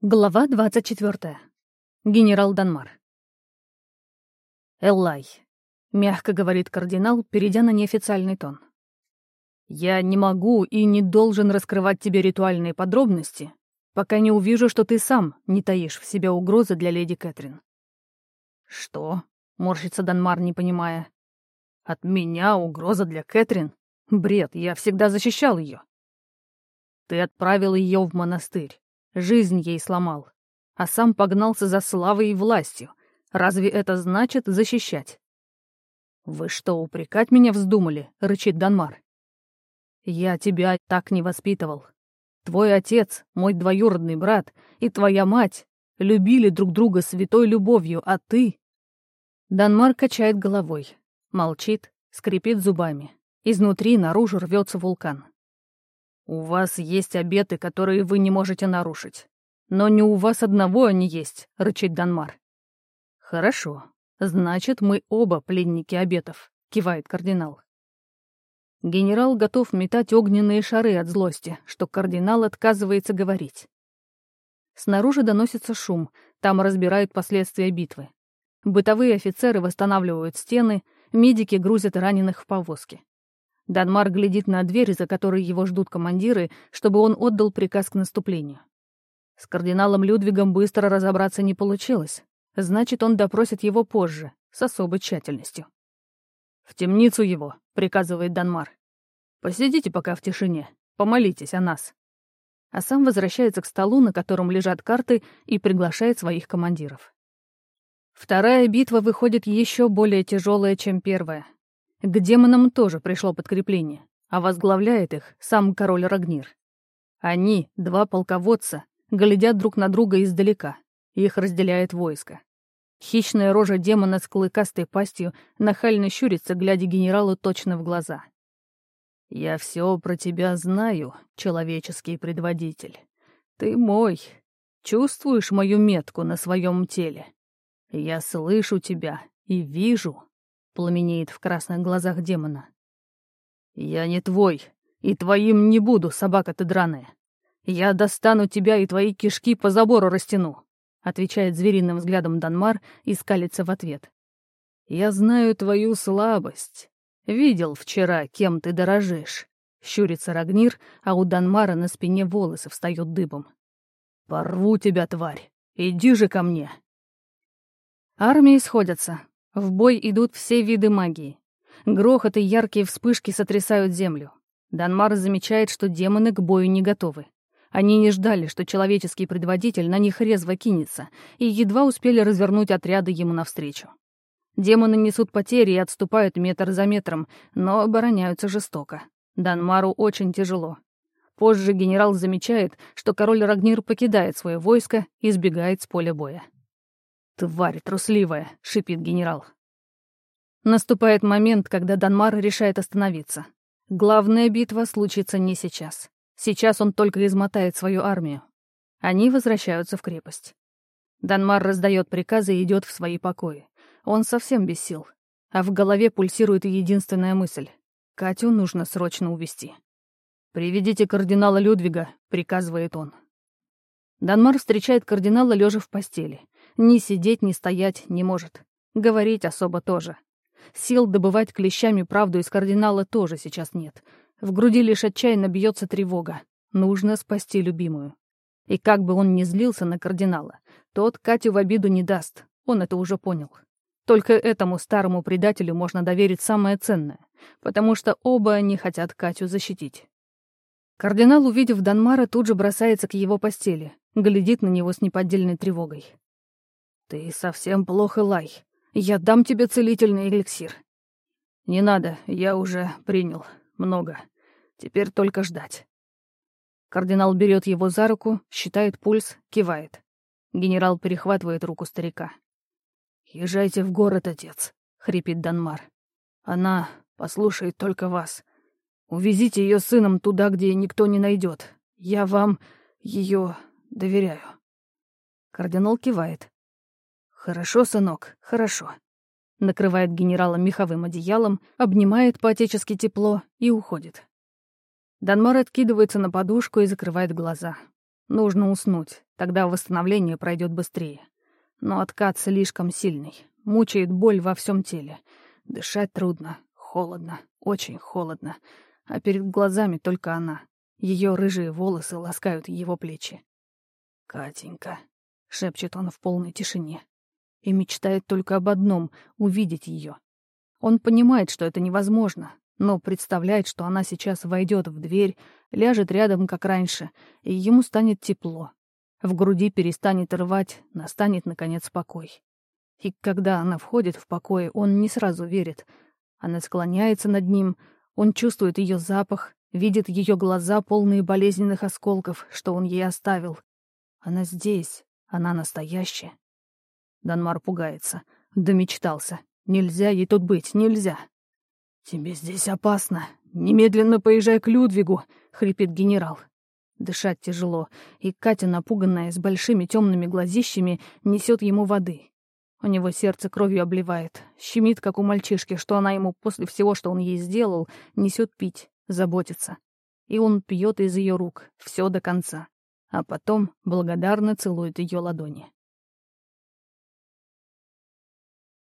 Глава 24. Генерал Данмар. «Эллай», — мягко говорит кардинал, перейдя на неофициальный тон. «Я не могу и не должен раскрывать тебе ритуальные подробности, пока не увижу, что ты сам не таишь в себе угрозы для леди Кэтрин». «Что?» — морщится Данмар, не понимая. «От меня угроза для Кэтрин? Бред, я всегда защищал ее». «Ты отправил ее в монастырь. Жизнь ей сломал. А сам погнался за славой и властью. Разве это значит защищать? «Вы что, упрекать меня вздумали?» — рычит Данмар. «Я тебя так не воспитывал. Твой отец, мой двоюродный брат и твоя мать любили друг друга святой любовью, а ты...» Данмар качает головой, молчит, скрипит зубами. Изнутри наружу рвется вулкан. «У вас есть обеты, которые вы не можете нарушить. Но не у вас одного они есть», — рычит Данмар. «Хорошо. Значит, мы оба пленники обетов», — кивает кардинал. Генерал готов метать огненные шары от злости, что кардинал отказывается говорить. Снаружи доносится шум, там разбирают последствия битвы. Бытовые офицеры восстанавливают стены, медики грузят раненых в повозки. Данмар глядит на дверь, за которой его ждут командиры, чтобы он отдал приказ к наступлению. С кардиналом Людвигом быстро разобраться не получилось. Значит, он допросит его позже, с особой тщательностью. «В темницу его», — приказывает Данмар. «Посидите пока в тишине, помолитесь о нас». А сам возвращается к столу, на котором лежат карты, и приглашает своих командиров. Вторая битва выходит еще более тяжелая, чем первая. К демонам тоже пришло подкрепление, а возглавляет их сам король Рагнир. Они, два полководца, глядят друг на друга издалека. Их разделяет войско. Хищная рожа демона с клыкастой пастью нахально щурится, глядя генералу точно в глаза. «Я все про тебя знаю, человеческий предводитель. Ты мой. Чувствуешь мою метку на своем теле? Я слышу тебя и вижу, пламенеет в красных глазах демона. «Я не твой, и твоим не буду, собака ты драная. Я достану тебя и твои кишки по забору растяну», отвечает звериным взглядом Данмар и скалится в ответ. «Я знаю твою слабость. Видел вчера, кем ты дорожишь». Щурится Рагнир, а у Данмара на спине волосы встают дыбом. «Порву тебя, тварь! Иди же ко мне!» Армии сходятся, в бой идут все виды магии. Грохот и яркие вспышки сотрясают землю. Данмар замечает, что демоны к бою не готовы. Они не ждали, что человеческий предводитель на них резво кинется, и едва успели развернуть отряды ему навстречу. Демоны несут потери и отступают метр за метром, но обороняются жестоко. Данмару очень тяжело. Позже генерал замечает, что король Рагнир покидает свое войско и сбегает с поля боя. «Тварь трусливая!» — шипит генерал. Наступает момент, когда Данмар решает остановиться. Главная битва случится не сейчас. Сейчас он только измотает свою армию. Они возвращаются в крепость. Данмар раздает приказы и идет в свои покои. Он совсем без сил. А в голове пульсирует единственная мысль. Катю нужно срочно увести. «Приведите кардинала Людвига», — приказывает он. Данмар встречает кардинала лежа в постели. Ни сидеть, ни стоять не может. Говорить особо тоже. Сил добывать клещами правду из кардинала тоже сейчас нет. В груди лишь отчаянно бьется тревога. Нужно спасти любимую. И как бы он ни злился на кардинала, тот Катю в обиду не даст. Он это уже понял. Только этому старому предателю можно доверить самое ценное, потому что оба они хотят Катю защитить. Кардинал, увидев Данмара, тут же бросается к его постели, глядит на него с неподдельной тревогой. «Ты совсем плохо, Лай. Я дам тебе целительный эликсир». «Не надо, я уже принял. Много. Теперь только ждать». Кардинал берет его за руку, считает пульс, кивает. Генерал перехватывает руку старика. «Езжайте в город, отец», — хрипит Данмар. «Она послушает только вас. Увезите ее сыном туда, где никто не найдет. Я вам ее доверяю». Кардинал кивает. «Хорошо, сынок, хорошо». Накрывает генерала меховым одеялом, обнимает по-отечески тепло и уходит. Данмар откидывается на подушку и закрывает глаза. Нужно уснуть, тогда восстановление пройдет быстрее. Но откат слишком сильный, мучает боль во всем теле. Дышать трудно, холодно, очень холодно. А перед глазами только она. Ее рыжие волосы ласкают его плечи. «Катенька», — шепчет он в полной тишине. И мечтает только об одном — увидеть ее. Он понимает, что это невозможно, но представляет, что она сейчас войдет в дверь, ляжет рядом, как раньше, и ему станет тепло. В груди перестанет рвать, настанет, наконец, покой. И когда она входит в покой, он не сразу верит. Она склоняется над ним, он чувствует ее запах, видит ее глаза, полные болезненных осколков, что он ей оставил. Она здесь, она настоящая. Данмар пугается. Домечтался. Нельзя ей тут быть, нельзя. «Тебе здесь опасно. Немедленно поезжай к Людвигу», — хрипит генерал. Дышать тяжело, и Катя, напуганная, с большими темными глазищами, несет ему воды. У него сердце кровью обливает, щемит, как у мальчишки, что она ему после всего, что он ей сделал, несет пить, заботиться. И он пьет из ее рук, все до конца. А потом благодарно целует ее ладони.